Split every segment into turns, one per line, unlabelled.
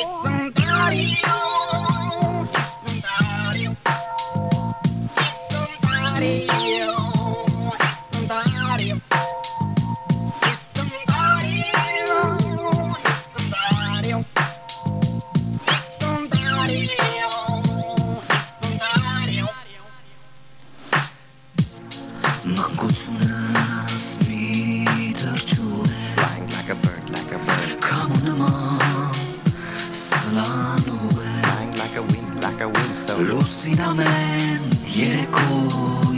Oh. Jericho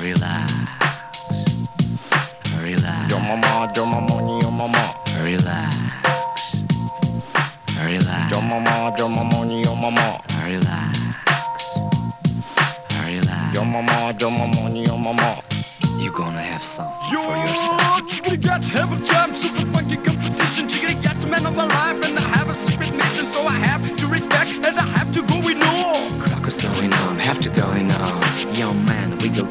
Relax. Relax. Yo mama, yo mama, yo mama. Relax. Relax. Yo mama, yo mama, yo mama. Relax. Relax. Yo mama, yo mama, yo mama. You gonna have some yo.
you gotta time, super competition. You gotta get the man of life, and I have
a secret mission, so I
have to respect, and I have to go in
going on, have to go in on.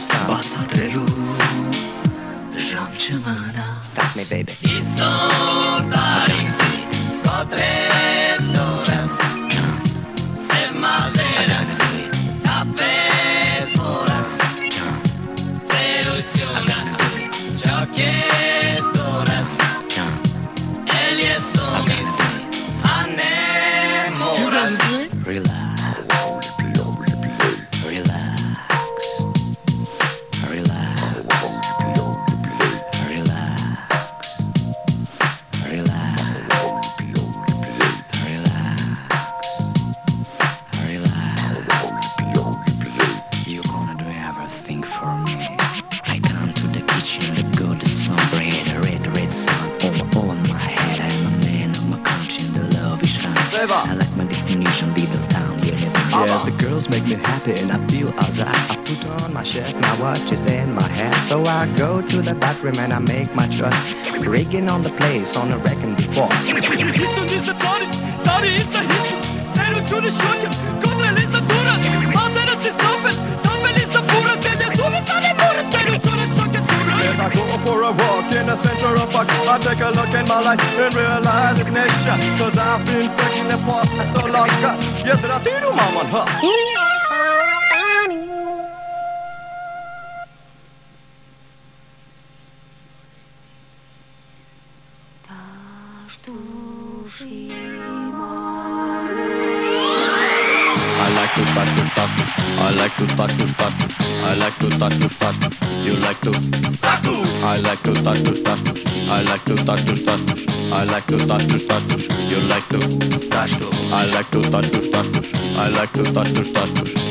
making
bathroom and I make my choice. Rigging on the place on a wrecking before.
Hissen is the body, body is the hissen. Ser ut till det sjuka, kommer lista foras. Masernas i stoppen, toppen lista foras. Säljer solen så det moras. Ser ut till det sjuka foras. Yes, I go for a walk in the center of Buck. I take a look in my life and realize it's nation. Cause I've been breaking apart so long. Jädra tid om man hör.
like to touch to touch to. I like to touch to touch to.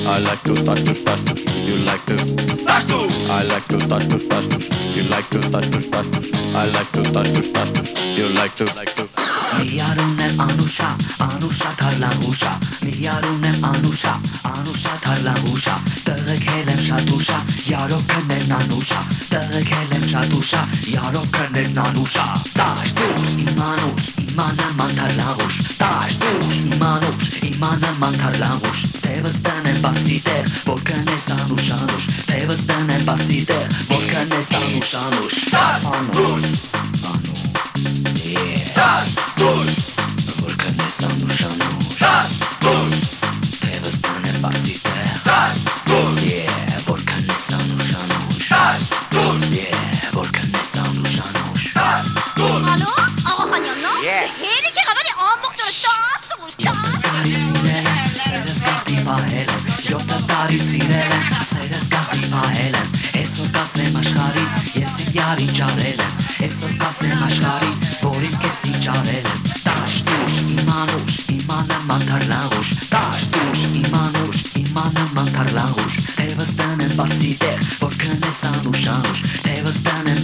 I like to touch to touch to. You like to touch to. I like to touch to touch to. You like to touch to touch to. I like to touch to touch to. You like to like to.
Միարուն եմ անուշա, անուշա թարլաղուշա, միարուն եմ անուշա, անուշա թարլաղուշա, տղեկել եմ շատ ուշա, յարոք կներն անուշա,
տղեկել եմ շատ ուշա, յարոք կներն անուշա, տաշ դուշ, իմանուշ, իմանամ անթարլաղուշ, տաշ դուշ, իմանուշ, իմանամ անթարլաղուշ, տևս տան եմ բացի տեղ, որ կնես
անուշանուշ,
տևս տան եմ բացի տեղ, որ կնես անուշանուշ,
տաշ
դուշ,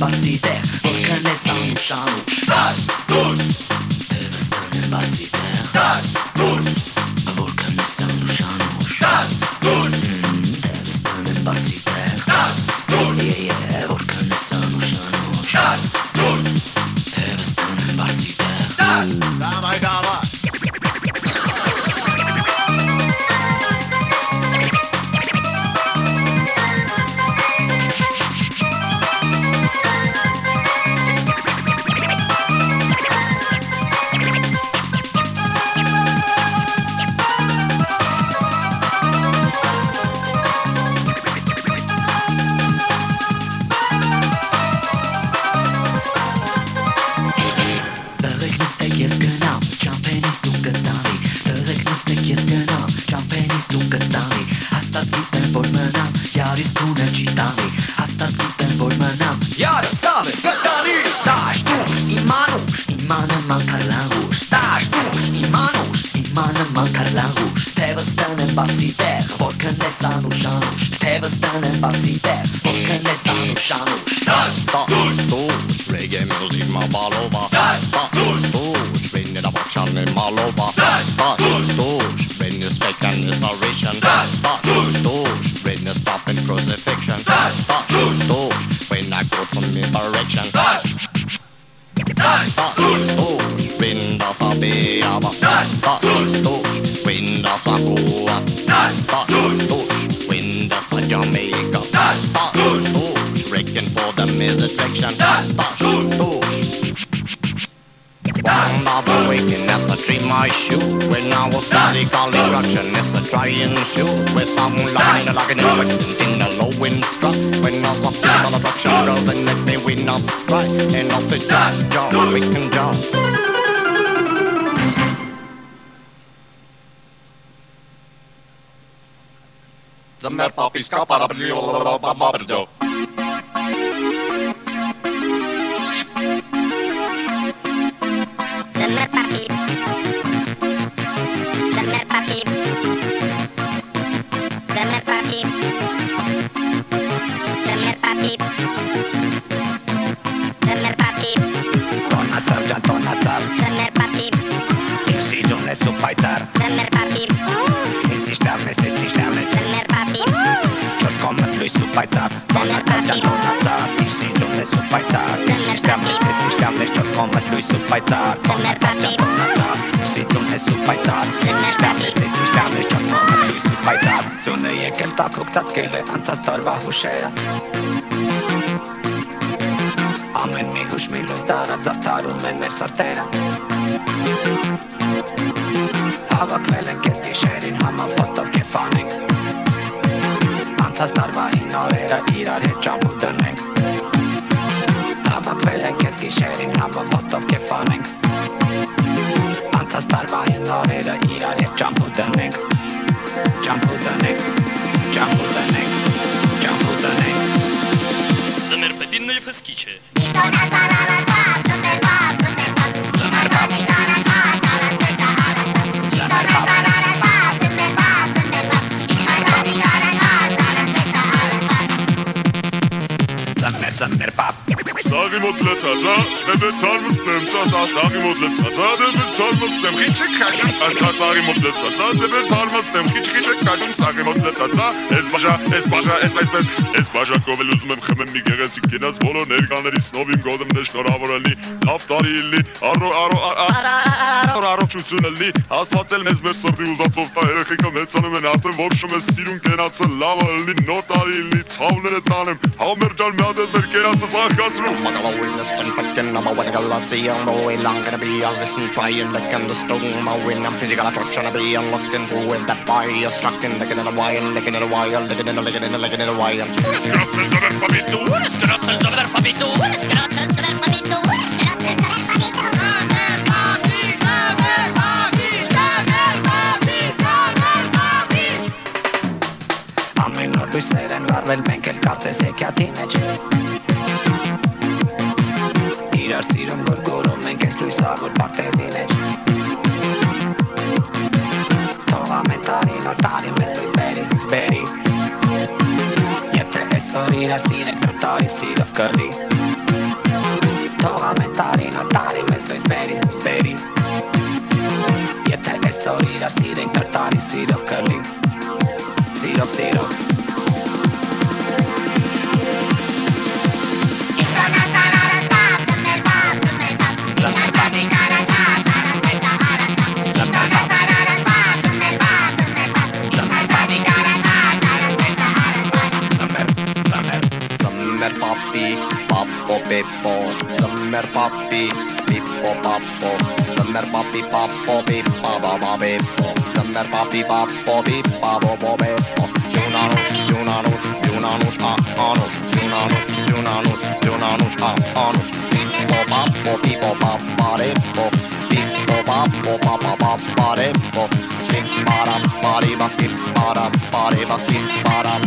parti d'air, volcanes sans
nous
change. Tâche, touche, the malova
Touch,
Touch, touch, when you speak and it's oration
Touch,
Touch, touch, when you stop in crucifixion.
Touch,
touch, when I go to me direction.
Touch,
touch, when das a beaba
Touch,
Touch, touch, when das a goa
tâși,
Touch, touch, when das a Jamaica.
Touch,
touch, reckon for them is attraction
Touch,
Of the waking as a dream I shoot. When I was studying construction It's a trying shoot. With some line like an infection In the low wind struck When I was up in the production Girls and let me win up strike. And off the jump, jump, we can jump
Zămer papis capara brio
Summer
Եկել տակ հոգտած կել է անցած տարվա հուշերը Ամեն մի հուշ մի լույս տարած արդարում են մեր սրտերը Հավակվել ենք ես գիշերին համապոտով կեփանենք Անցած տարվա հին օրերը իրար հետ ճամփու դնենք Հավակվել ենք ես գիշերին համապոտով կեփանենք Անցած տարվա հին օրերը իրար հետ ճամփու դնենք Ճամփու դնենք Ճամփու
Եվ հսկիչ է։
Ծանր ծանր պապ
Սաղի մոտ լցածա, դեպե թարմստեմ, սասա սաղի մոտ լցածա, դեպե թարմստեմ, խիչը քաշում, սասա սաղի մոտ լցածա, դեպե թարմստեմ, խիչ խիչը քաշում, սաղի մոտ լցածա, ես բաժա, ես բաժա, ես այսպես, ես բաժակով էլ ուզում եմ խմեմ մի գեղեցիկ գնաց բոլոր ներկաներից նովին գոդմն է շնորհավորելի, լավ տարի լինի, առո առո առո առողջություն լինի, աստվածել մեզ մեր սրտի ուզածով տա երեխեքը մեծանում են արդեն որոշում է սիրուն կենացը լավը լինի, նոր տարի լինի, ցավները տանեմ, համեր ջան մի հատ ես մեր կենացը
Waggle away the stone, fucking I'm a I see I'm the way long gonna be. I'll listen, try and like the stone, my win. I'm physical, I'm trying to be. I'm locked in through with that fire, stuck in, licking in a wire, licking in a wire, licking in a, licking in a, licking in a wire. Am în locul să-i renvar, îl bine că se cheatină ce Yarsiron gurgurummen keskuy saavut bakteetiinen Tolamentaari nortaari mestui speri speri Jätte essorina sine nortaari sidof kördi Tolamentaari nortaari mestui speri speri Jätte essorina sine nortaari sidof
kördi Sidof sidof pippo Summer papi, pippo pappo. Summer papi, pappo pippa baba pippo Summer papi, pappo pippa pippo Junanus, Junanus, Junanus, ah, anus. Junanus, Junanus, Junanus, ah, anus. Pippo pappo, pippo pappa rippo Pippo pappo, pappa pappa pari, ba, skippara, pari, ba, skippara, pari, ba, skippara,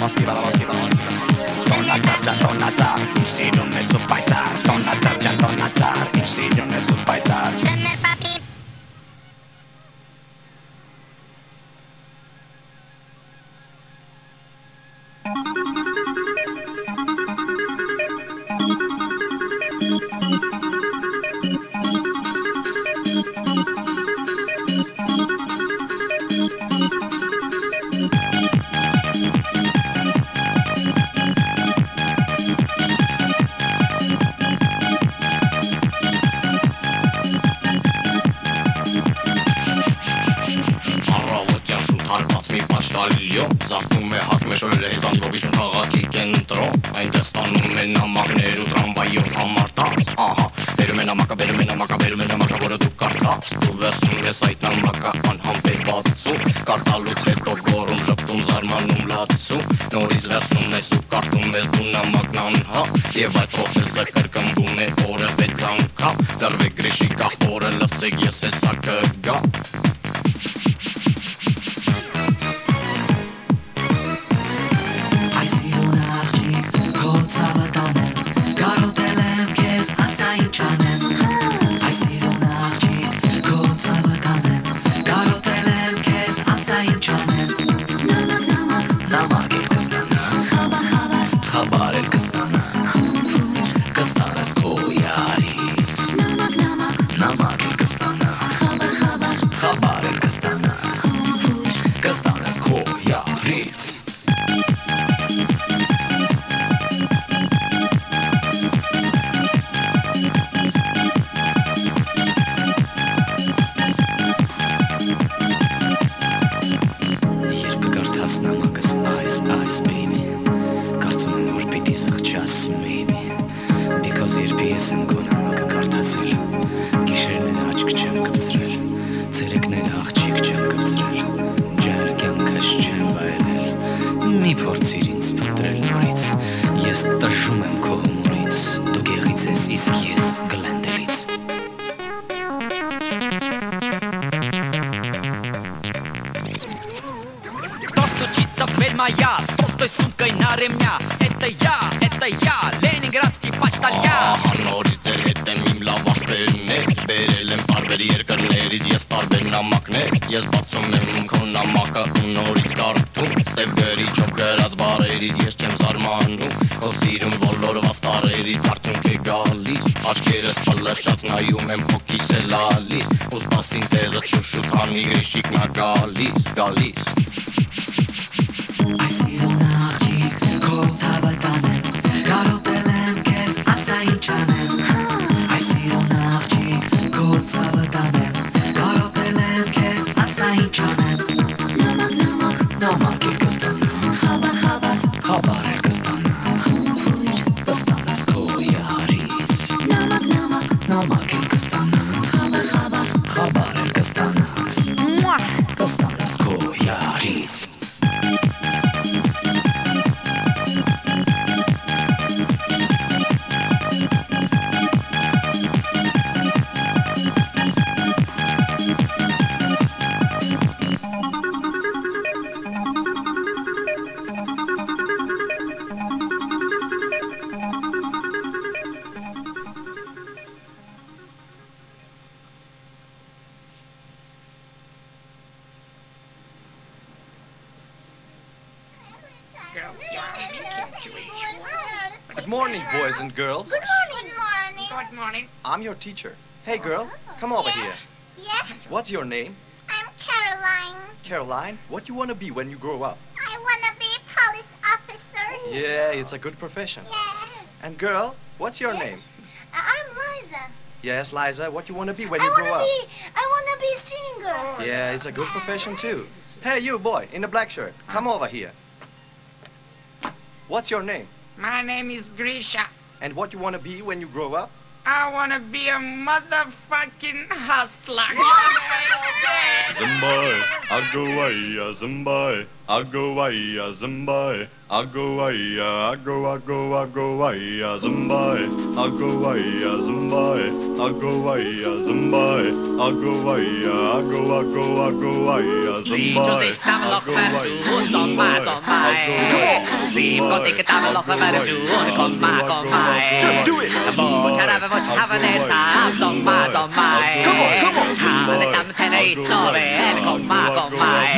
ba, skippara
Donna donata, donata, y si no me sopaita, donata, donata, y si
no Այնտեղ ստանում են նամակներ ու տրամվայով համարտած Ահա, բերում են նամակը, բերում են նամակը, բերում են նամակը, որը դու կարդաց Դու վերցնում ես այդ նամակը անհամբերվածում Կարդալուց հետո գորում, շպտում, զարմանում, լացում Նորից վերցնում ես ու կարդում ես դու նամակն անհա Եվ այդ պրոցեսը Սարսափներից արդյունք է գալիս Աչկերս պլշած նայում եմ փոքիս է լալիս Ու սպասին տեզը շուշուտ անի հեշիկ նա գալիս, գալիս
I see
the night teacher. Hey, girl, come over here.
Yeah,
What's your name?
I'm Caroline.
Caroline. What do you want to be when you grow up?
I wanna be a police officer.
Yeah, it's a good profession.
Yeah.
And girl, what's your name?
Uh, I'm Liza.
Yes, Liza. What do you want to be when
I
you
wanna
grow up?
be. I wanna be a singer.
Yeah, it's a good profession too. Hey, you boy in the black shirt, come over here. What's your name?
My name is Grisha.
And what you want to be when you grow up?
I want to be a motherfucking hustler.
Zumbai, I go away, Zumbai, I go away, Zumbai, I go away, I go, I go, I go away, Zumbai, I go away, Zumbai, I go away, Zumbai, I go away, I go, I go, I go away, Zumbai, I go away, Zumbai,
Leave go take it down, lock the matter to come back on my.
Just do it.
What have I what have I time on my on my.
Come on, come on.
How the time ten eight story and come back on my.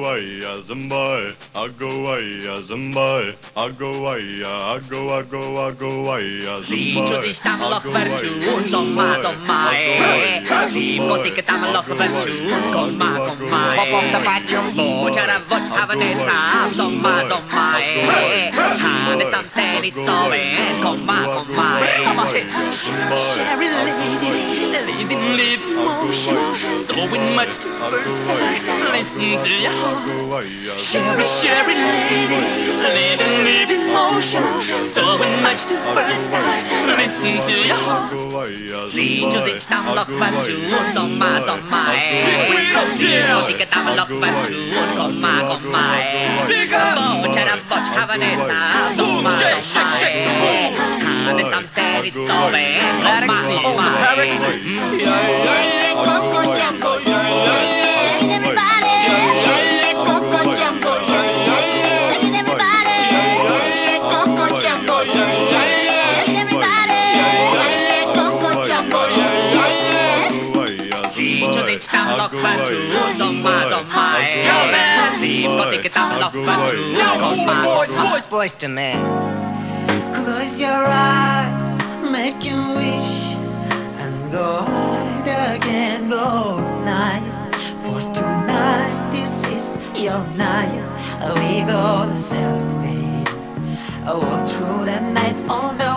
Now,
Zumbai, I go away, Zumbai, I go away, I go away, I go, I go, I go away,
Liebst du
Zumbai,
dich dann
I
noch
go
wenn
away,
du on my on my. Lieb go take it down, lock wenn du on my on my. Pop off the vacuum. What have what have I time on my on the time ten eight story come back on my. Sherry lady, living live motion, throwing much listen to your Sherry, Sherry lady, living live motion, throwing much to first stars, listen to your Liebst du dich dann noch wenn du on my on my. Lieb du dich dann noch wenn du on my on my. What have what have I time on my on my. How the time ten eight story on my on my. Liebst on my on my. Lieb du dich dann noch wenn du on my on my.
Boys to men.
Close your eyes, make you wish, and go hide again, go night. For tonight, this is your night. We go to celebrate. All through the night, all the